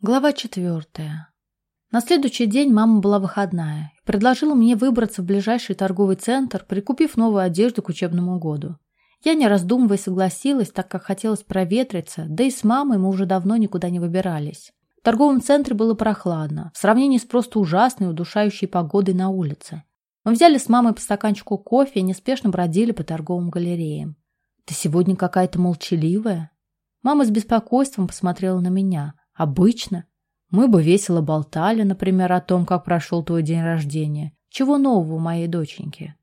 Глава четвертая. На следующий день мама была выходная и предложила мне выбраться в ближайший торговый центр, прикупив новую одежду к учебному году. Я, не раздумывая, согласилась, так как хотелось проветриться, да и с мамой мы уже давно никуда не выбирались. В торговом центре было прохладно, в сравнении с просто ужасной, удушающей погодой на улице. Мы взяли с мамой по стаканчику кофе и неспешно бродили по торговым галереям. «Ты сегодня какая-то молчаливая?» Мама с беспокойством посмотрела на меня – Обычно. Мы бы весело болтали, например, о том, как прошел твой день рождения. Чего нового у моей доченьки?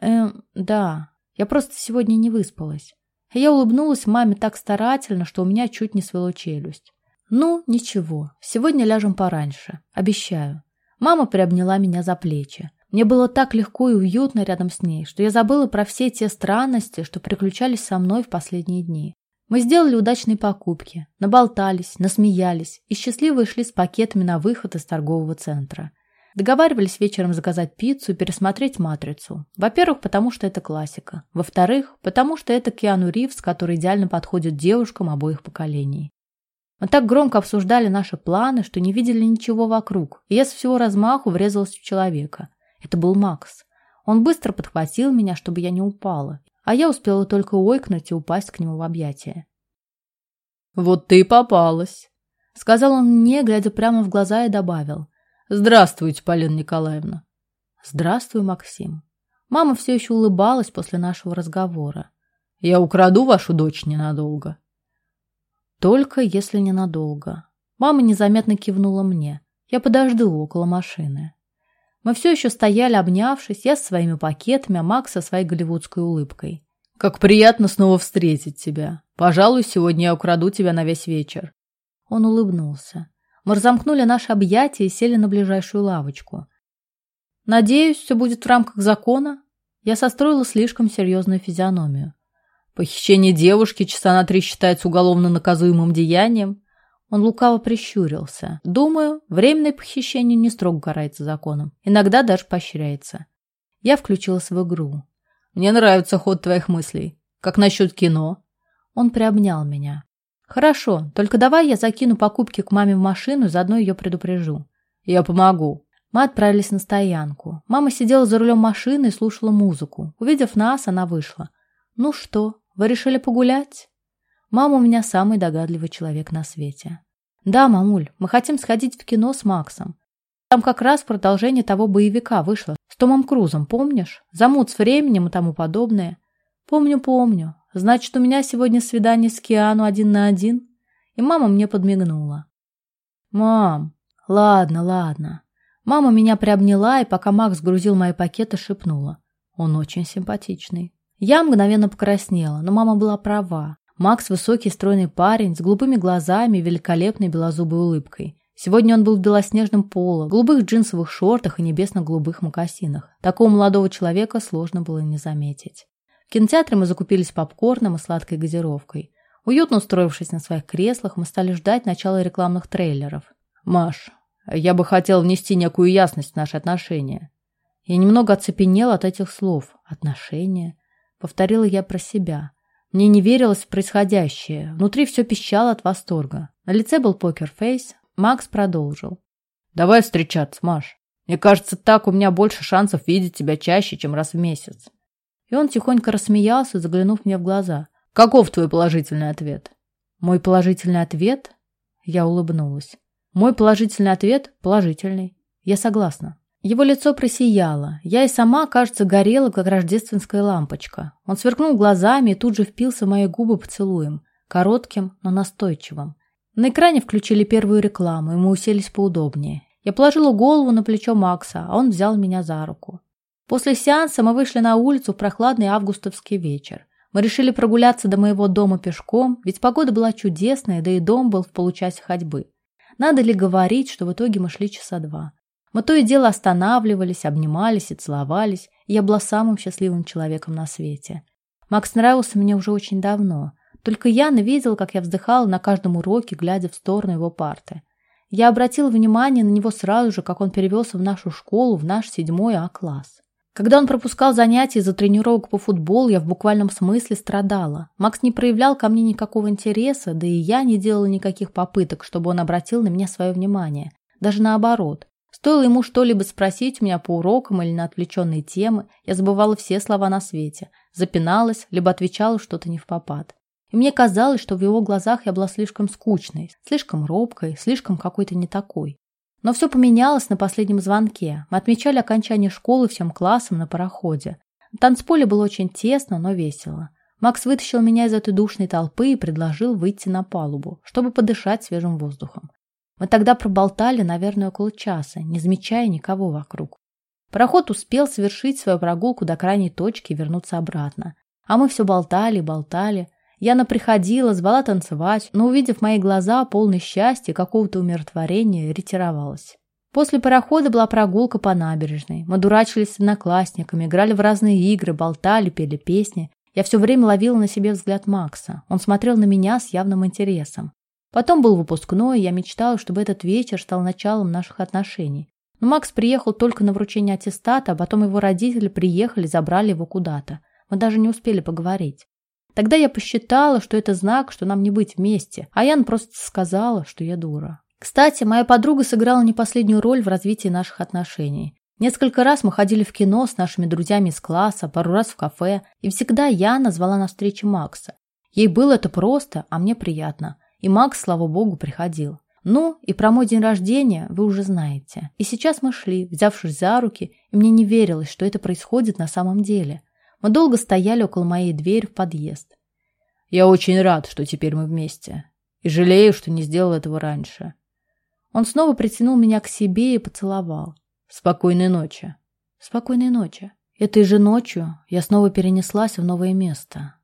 Эм, да. Я просто сегодня не выспалась. Я улыбнулась маме так старательно, что у меня чуть не свело челюсть. Ну, ничего. Сегодня ляжем пораньше. Обещаю. Мама приобняла меня за плечи. Мне было так легко и уютно рядом с ней, что я забыла про все те странности, что приключались со мной в последние дни. Мы сделали удачные покупки, наболтались, насмеялись и счастливо шли с пакетами на выход из торгового центра. Договаривались вечером заказать пиццу и пересмотреть «Матрицу». Во-первых, потому что это классика. Во-вторых, потому что это Киану Ривз, который идеально подходит девушкам обоих поколений. Мы так громко обсуждали наши планы, что не видели ничего вокруг, и я с всего размаху врезалась в человека. Это был Макс. Он быстро подхватил меня, чтобы я не упала, а я успела только ойкнуть и упасть к нему в объятия. «Вот ты и попалась», — сказал он мне, глядя прямо в глаза, и добавил. «Здравствуйте, Полина Николаевна». «Здравствуй, Максим». Мама все еще улыбалась после нашего разговора. «Я украду вашу дочь ненадолго». «Только если ненадолго». Мама незаметно кивнула мне. Я подожду около машины. Мы все еще стояли, обнявшись, я со своими пакетами, а Макс со своей голливудской улыбкой. «Как приятно снова встретить тебя. Пожалуй, сегодня я украду тебя на весь вечер». Он улыбнулся. Мы разомкнули наши объятия и сели на ближайшую лавочку. «Надеюсь, все будет в рамках закона?» Я состроила слишком серьезную физиономию. «Похищение девушки часа на три считается уголовно наказуемым деянием?» Он лукаво прищурился. Думаю, временное похищение не строго карается законом. Иногда даже поощряется. Я включилась в игру. Мне нравится ход твоих мыслей. Как насчет кино? Он приобнял меня. Хорошо, только давай я закину покупки к маме в машину, заодно ее предупрежу. Я помогу. Мы отправились на стоянку. Мама сидела за рулем машины и слушала музыку. Увидев нас, она вышла. «Ну что, вы решили погулять?» Мама у меня самый догадливый человек на свете. Да, мамуль, мы хотим сходить в кино с Максом. Там как раз продолжение того боевика вышло. С Томом Крузом, помнишь? Замут с временем и тому подобное. Помню, помню. Значит, у меня сегодня свидание с Киану один на один? И мама мне подмигнула. Мам, ладно, ладно. Мама меня приобняла, и пока Макс грузил мои пакеты, шепнула. Он очень симпатичный. Я мгновенно покраснела, но мама была права. Макс – высокий стройный парень с глупыми глазами и великолепной белозубой улыбкой. Сегодня он был в белоснежном поло, голубых джинсовых шортах и небесно-голубых мокасинах. Такого молодого человека сложно было не заметить. В кинотеатре мы закупились попкорном и сладкой газировкой. Уютно устроившись на своих креслах, мы стали ждать начала рекламных трейлеров. «Маш, я бы хотел внести некую ясность в наши отношения». Я немного оцепенела от этих слов. «Отношения?» Повторила я про себя. Мне не верилось в происходящее. Внутри все пищало от восторга. На лице был покерфейс. Макс продолжил. «Давай встречаться, Маш. Мне кажется, так у меня больше шансов видеть тебя чаще, чем раз в месяц». И он тихонько рассмеялся, заглянув мне в глаза. «Каков твой положительный ответ?» «Мой положительный ответ?» Я улыбнулась. «Мой положительный ответ положительный. Я согласна». Его лицо просияло. Я и сама, кажется, горела, как рождественская лампочка. Он сверкнул глазами и тут же впился в мои губы поцелуем. Коротким, но настойчивым. На экране включили первую рекламу, и мы уселись поудобнее. Я положила голову на плечо Макса, а он взял меня за руку. После сеанса мы вышли на улицу в прохладный августовский вечер. Мы решили прогуляться до моего дома пешком, ведь погода была чудесная, да и дом был в получасе ходьбы. Надо ли говорить, что в итоге мы шли часа два. Мы то и дело останавливались, обнимались и целовались, я была самым счастливым человеком на свете. Макс нравился мне уже очень давно. Только Яна видела, как я вздыхала на каждом уроке, глядя в сторону его парты. Я обратила внимание на него сразу же, как он перевелся в нашу школу, в наш седьмой А-класс. Когда он пропускал занятия из-за тренировок по футболу, я в буквальном смысле страдала. Макс не проявлял ко мне никакого интереса, да и я не делала никаких попыток, чтобы он обратил на меня свое внимание. Даже наоборот. Стоило ему что-либо спросить у меня по урокам или на отвлеченные темы, я забывала все слова на свете, запиналась, либо отвечала что-то не в попад. И мне казалось, что в его глазах я была слишком скучной, слишком робкой, слишком какой-то не такой. Но все поменялось на последнем звонке. Мы отмечали окончание школы всем классом на пароходе. На танцполе было очень тесно, но весело. Макс вытащил меня из этой душной толпы и предложил выйти на палубу, чтобы подышать свежим воздухом. Мы тогда проболтали, наверное, около часа, не замечая никого вокруг. Пароход успел совершить свою прогулку до крайней точки и вернуться обратно. А мы все болтали, болтали. Яна приходила, звала танцевать, но, увидев мои глаза, полные счастья, какого-то умиротворения, ретировалась. После парохода была прогулка по набережной. Мы дурачились с одноклассниками, играли в разные игры, болтали, пели песни. Я все время ловила на себе взгляд Макса. Он смотрел на меня с явным интересом. Потом был выпускной, и я мечтала, чтобы этот вечер стал началом наших отношений. Но Макс приехал только на вручение аттестата, а потом его родители приехали, забрали его куда-то. Мы даже не успели поговорить. Тогда я посчитала, что это знак, что нам не быть вместе, а Ян просто сказала, что я дура. Кстати, моя подруга сыграла не последнюю роль в развитии наших отношений. Несколько раз мы ходили в кино с нашими друзьями из класса, пару раз в кафе, и всегда Яна звала на встречу Макса. Ей было это просто, а мне приятно. И Макс, слава богу, приходил. Ну, и про мой день рождения вы уже знаете. И сейчас мы шли, взявшись за руки, и мне не верилось, что это происходит на самом деле. Мы долго стояли около моей двери в подъезд. Я очень рад, что теперь мы вместе. И жалею, что не сделал этого раньше. Он снова притянул меня к себе и поцеловал. Спокойной ночи. Спокойной ночи. Этой же ночью я снова перенеслась в новое место.